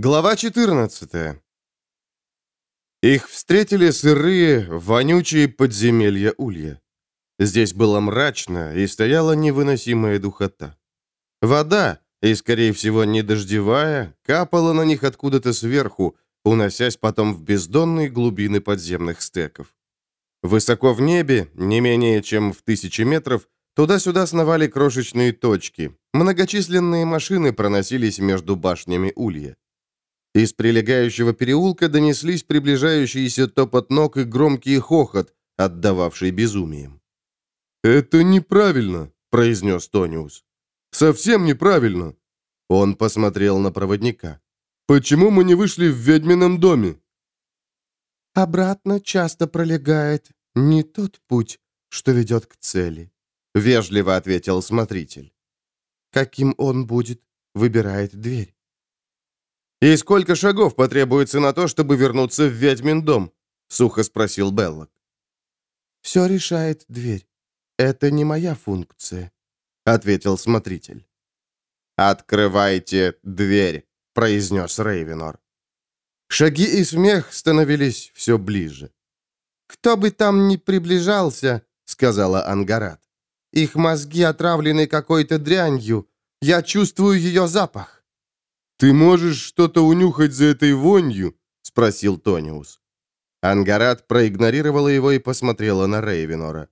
Глава 14 Их встретили сырые, вонючие подземелья улья. Здесь было мрачно и стояла невыносимая духота. Вода, и, скорее всего, не дождевая, капала на них откуда-то сверху, уносясь потом в бездонные глубины подземных стеков. Высоко в небе, не менее чем в тысячи метров, туда-сюда сновали крошечные точки. Многочисленные машины проносились между башнями улья. Из прилегающего переулка донеслись приближающийся топот ног и громкий хохот, отдававший безумием. «Это неправильно», — произнес Тониус. «Совсем неправильно». Он посмотрел на проводника. «Почему мы не вышли в ведьмином доме?» «Обратно часто пролегает не тот путь, что ведет к цели», — вежливо ответил смотритель. «Каким он будет, выбирает дверь». «И сколько шагов потребуется на то, чтобы вернуться в ведьмин дом?» — сухо спросил Беллок. «Все решает дверь. Это не моя функция», — ответил смотритель. «Открывайте дверь», — произнес Рейвенор. Шаги и смех становились все ближе. «Кто бы там ни приближался», — сказала Ангарат. «Их мозги отравлены какой-то дрянью. Я чувствую ее запах». «Ты можешь что-то унюхать за этой вонью?» — спросил Тониус. Ангарат проигнорировала его и посмотрела на Рейвенора.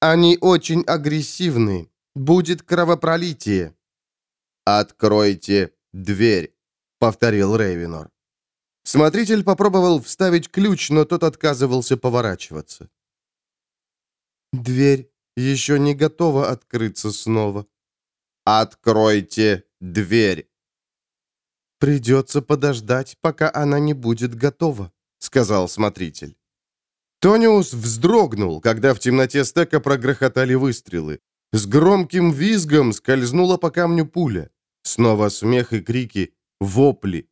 «Они очень агрессивны. Будет кровопролитие». «Откройте дверь», — повторил Рейвенор. Смотритель попробовал вставить ключ, но тот отказывался поворачиваться. «Дверь еще не готова открыться снова». «Откройте дверь», «Придется подождать, пока она не будет готова», — сказал смотритель. Тониус вздрогнул, когда в темноте стека прогрохотали выстрелы. С громким визгом скользнула по камню пуля. Снова смех и крики, вопли.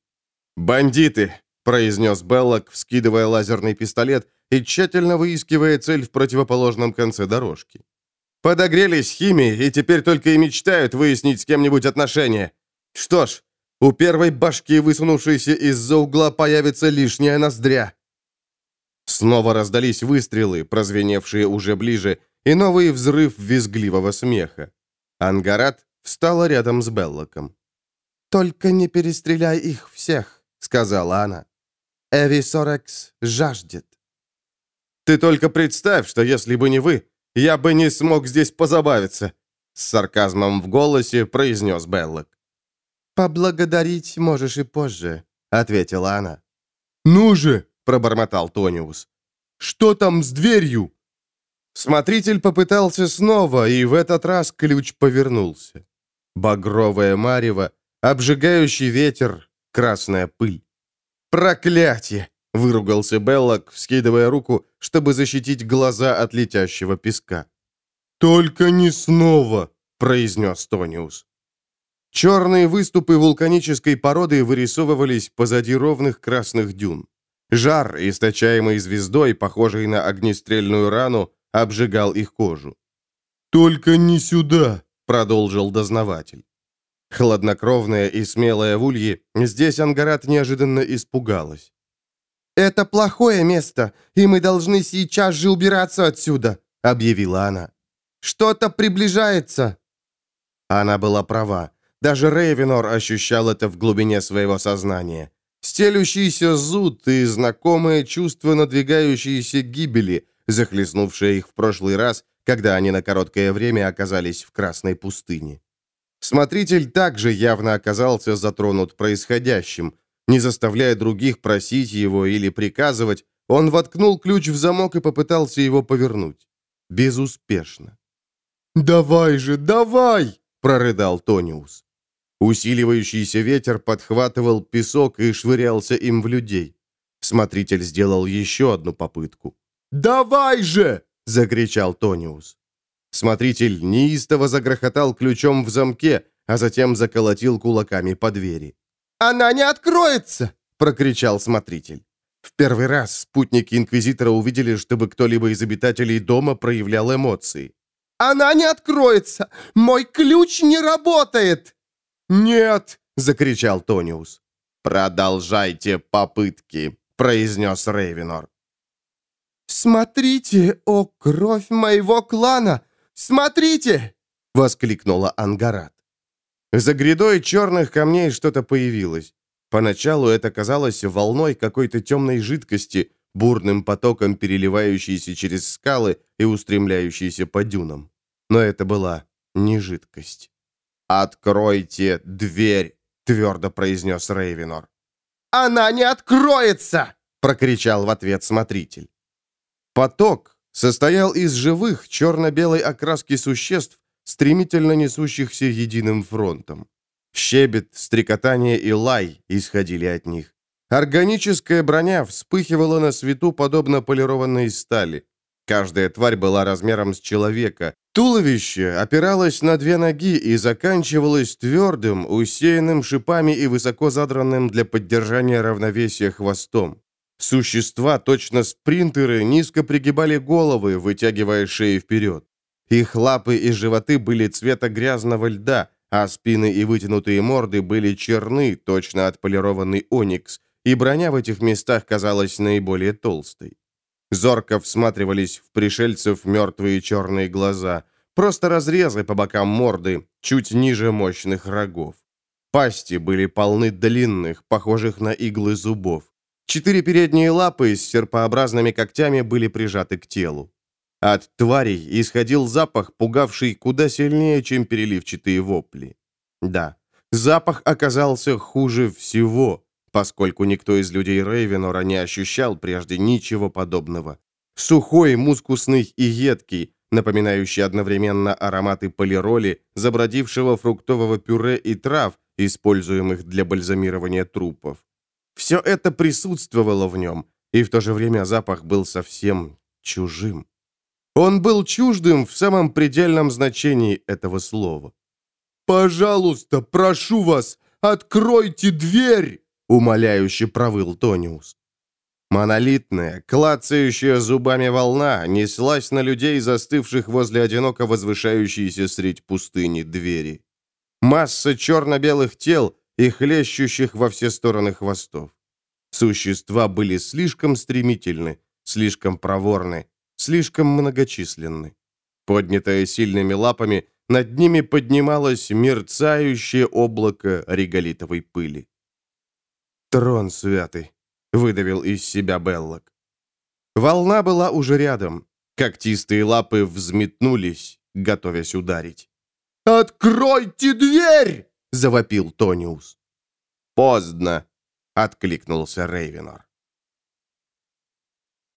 «Бандиты!» — произнес Беллок, вскидывая лазерный пистолет и тщательно выискивая цель в противоположном конце дорожки. «Подогрелись химией и теперь только и мечтают выяснить с кем-нибудь отношения. Что ж, у первой башки, высунувшейся из-за угла, появится лишняя ноздря. Снова раздались выстрелы, прозвеневшие уже ближе, и новый взрыв визгливого смеха. Ангарат встала рядом с Беллоком. «Только не перестреляй их всех», — сказала она. «Эви Сорекс жаждет». «Ты только представь, что если бы не вы, я бы не смог здесь позабавиться», — с сарказмом в голосе произнес Беллок. «Поблагодарить можешь и позже», — ответила она. «Ну же!» — пробормотал Тониус. «Что там с дверью?» Смотритель попытался снова, и в этот раз ключ повернулся. Багровое марево, обжигающий ветер, красная пыль. «Проклятие!» — выругался Беллок, вскидывая руку, чтобы защитить глаза от летящего песка. «Только не снова!» — произнес Тониус. Черные выступы вулканической породы вырисовывались позади ровных красных дюн. Жар, источаемый звездой, похожий на огнестрельную рану, обжигал их кожу. «Только не сюда!» — продолжил дознаватель. Хладнокровная и смелая в улье, здесь Ангарат неожиданно испугалась. «Это плохое место, и мы должны сейчас же убираться отсюда», — объявила она. «Что-то приближается». Она была права. Даже Рейвенор ощущал это в глубине своего сознания. Стелющийся зуд и знакомое чувство надвигающейся гибели, захлестнувшее их в прошлый раз, когда они на короткое время оказались в Красной пустыне. Смотритель также явно оказался затронут происходящим. Не заставляя других просить его или приказывать, он воткнул ключ в замок и попытался его повернуть. Безуспешно. «Давай же, давай!» — прорыдал Тониус. Усиливающийся ветер подхватывал песок и швырялся им в людей. Смотритель сделал еще одну попытку. «Давай же!» — закричал Тониус. Смотритель неистово загрохотал ключом в замке, а затем заколотил кулаками по двери. «Она не откроется!» — прокричал смотритель. В первый раз спутники Инквизитора увидели, чтобы кто-либо из обитателей дома проявлял эмоции. «Она не откроется! Мой ключ не работает!» «Нет!» — закричал Тониус. «Продолжайте попытки», — произнес Рейвенор. «Смотрите, о кровь моего клана! Смотрите!» — воскликнула Ангарат. За грядой черных камней что-то появилось. Поначалу это казалось волной какой-то темной жидкости, бурным потоком переливающейся через скалы и устремляющейся по дюнам. Но это была не жидкость. «Откройте дверь!» — твердо произнес Рейвенор. «Она не откроется!» — прокричал в ответ смотритель. Поток состоял из живых черно-белой окраски существ, стремительно несущихся единым фронтом. Щебет, стрекотание и лай исходили от них. Органическая броня вспыхивала на свету, подобно полированной стали. Каждая тварь была размером с человека. Туловище опиралось на две ноги и заканчивалось твердым, усеянным шипами и высоко задранным для поддержания равновесия хвостом. Существа, точно спринтеры, низко пригибали головы, вытягивая шеи вперед. Их лапы и животы были цвета грязного льда, а спины и вытянутые морды были черны, точно отполированный оникс, и броня в этих местах казалась наиболее толстой. Зорко всматривались в пришельцев мертвые черные глаза, просто разрезы по бокам морды, чуть ниже мощных рогов. Пасти были полны длинных, похожих на иглы зубов. Четыре передние лапы с серпообразными когтями были прижаты к телу. От тварей исходил запах, пугавший куда сильнее, чем переливчатые вопли. Да, запах оказался хуже всего, поскольку никто из людей Рейвенора не ощущал прежде ничего подобного. Сухой, мускусный и едкий, напоминающий одновременно ароматы полироли, забродившего фруктового пюре и трав, используемых для бальзамирования трупов. Все это присутствовало в нем, и в то же время запах был совсем чужим. Он был чуждым в самом предельном значении этого слова. «Пожалуйста, прошу вас, откройте дверь!» Умоляюще провыл Тониус. Монолитная, клацающая зубами волна неслась на людей, застывших возле одиноко возвышающейся средь пустыни двери. Масса черно-белых тел и хлещущих во все стороны хвостов. Существа были слишком стремительны, слишком проворны, слишком многочисленны. Поднятое сильными лапами, над ними поднималось мерцающее облако реголитовой пыли. «Трон святый!» — выдавил из себя Беллок. Волна была уже рядом. Когтистые лапы взметнулись, готовясь ударить. «Откройте дверь!» — завопил Тониус. «Поздно!» — откликнулся Рейвенор.